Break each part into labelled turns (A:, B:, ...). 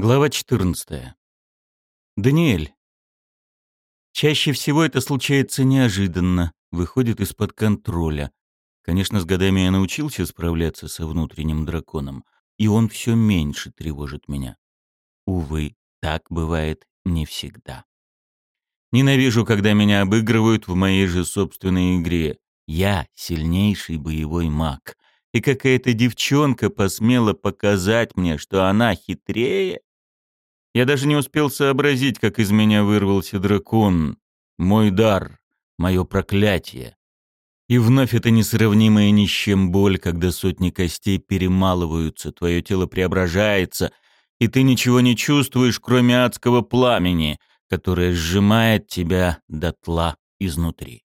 A: Глава 14. Даниэль. Чаще всего это случается неожиданно, выходит из-под контроля. Конечно, с годами я научился справляться со внутренним драконом, и он все меньше тревожит меня. Увы, так бывает не всегда. Ненавижу, когда меня обыгрывают в моей же собственной игре. Я сильнейший боевой маг, и какая-то девчонка посмела показать мне, что она хитрее я даже не успел сообразить, как из меня вырвался дракон. Мой дар, мое проклятие. И вновь это несравнимая ни с чем боль, когда сотни костей перемалываются, твое тело преображается, и ты ничего не чувствуешь, кроме адского пламени, которое сжимает тебя дотла изнутри.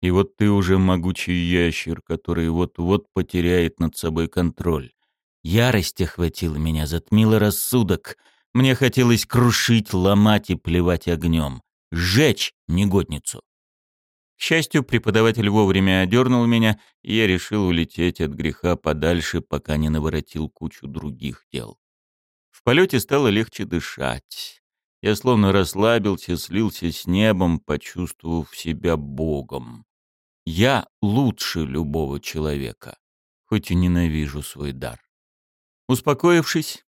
A: И вот ты уже могучий ящер, который вот-вот потеряет над собой контроль. Ярость охватила меня, затмила рассудок — мне хотелось крушить, ломать и плевать огнем. Сжечь негодницу. К счастью, преподаватель вовремя одернул меня, и я решил улететь от греха подальше, пока не наворотил кучу других дел. В полете стало легче дышать. Я словно расслабился, слился с небом, почувствовав себя Богом. Я лучше любого человека, хоть и ненавижу свой дар. Успокоившись,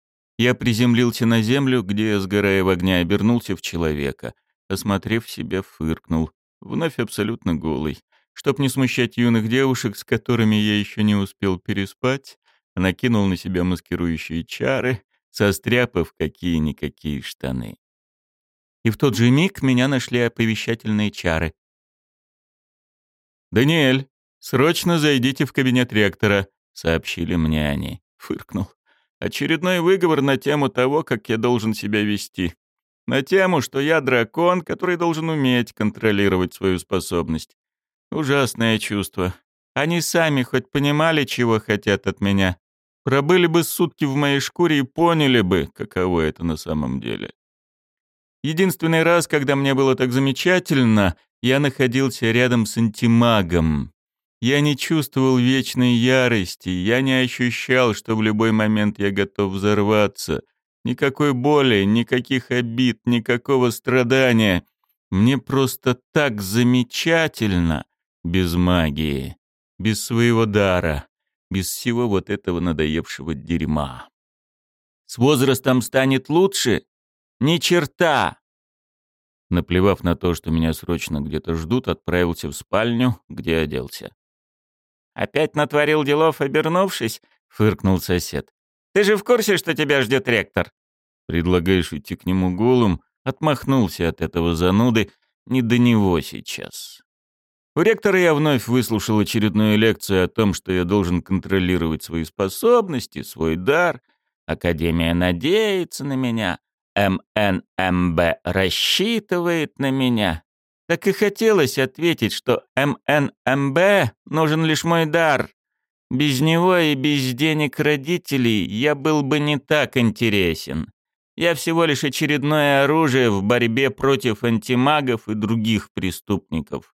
A: я приземлился на землю, где, сгорая в огне, обернулся в человека. Осмотрев себя, фыркнул. Вновь абсолютно голый. Чтоб не смущать юных девушек, с которыми я еще не успел переспать, накинул на себя маскирующие чары, состряпав какие-никакие штаны. И в тот же миг меня нашли оповещательные чары. «Даниэль, срочно зайдите в кабинет ректора», — сообщили мне они. Фыркнул. Очередной выговор на тему того, как я должен себя вести. На тему, что я дракон, который должен уметь контролировать свою способность. Ужасное чувство. Они сами хоть понимали, чего хотят от меня. Пробыли бы сутки в моей шкуре и поняли бы, каково это на самом деле. Единственный раз, когда мне было так замечательно, я находился рядом с антимагом. Я не чувствовал вечной ярости, я не ощущал, что в любой момент я готов взорваться. Никакой боли, никаких обид, никакого страдания. Мне просто так замечательно без магии, без своего дара, без всего вот этого надоевшего дерьма. С возрастом станет лучше? Ни черта! Наплевав на то, что меня срочно где-то ждут, отправился в спальню, где оделся. «Опять натворил делов, обернувшись?» — фыркнул сосед. «Ты же в курсе, что тебя ждет ректор?» «Предлагаешь идти к нему голым?» Отмахнулся от этого зануды. «Не до него сейчас». У ректора я вновь выслушал очередную лекцию о том, что я должен контролировать свои способности, свой дар. Академия надеется на меня. МНМБ рассчитывает на меня. Так и хотелось ответить, что МНМБ нужен лишь мой дар. Без него и без денег родителей я был бы не так интересен. Я всего лишь очередное оружие в борьбе против антимагов и других преступников.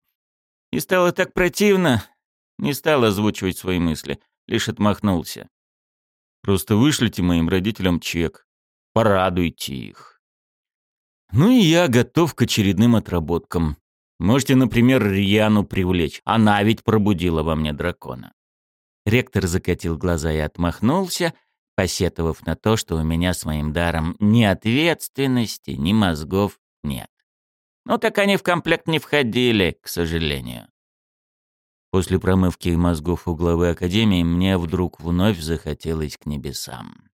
A: И стало так противно, не стал озвучивать свои мысли, лишь отмахнулся. Просто вышлите моим родителям чек. Порадуйте их. Ну и я готов к очередным отработкам. Можете, например, Рьяну привлечь. Она ведь пробудила во мне дракона. Ректор закатил глаза и отмахнулся, посетовав на то, что у меня с моим даром ни ответственности, ни мозгов нет. Ну так они в комплект не входили, к сожалению. После промывки мозгов у главы Академии мне вдруг вновь захотелось к небесам.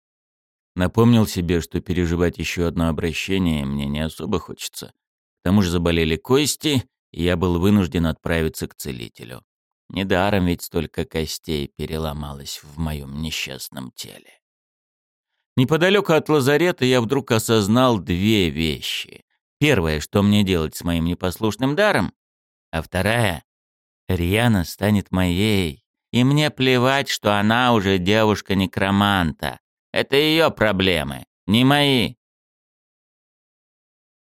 A: Напомнил себе, что переживать еще одно обращение мне не особо хочется. К тому же заболели кости, и я был вынужден отправиться к целителю. Недаром ведь столько костей переломалось в моем несчастном теле. Неподалеку от лазарета я вдруг осознал две вещи. Первое, что мне делать с моим непослушным даром, а вторая — Риана станет моей, и мне плевать, что она уже девушка-некроманта. Это ее проблемы, не мои.